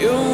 You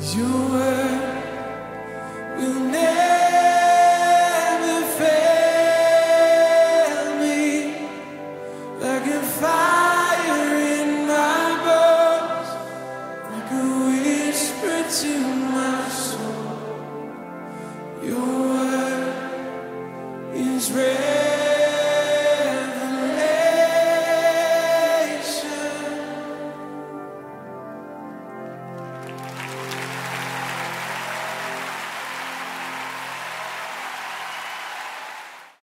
You were.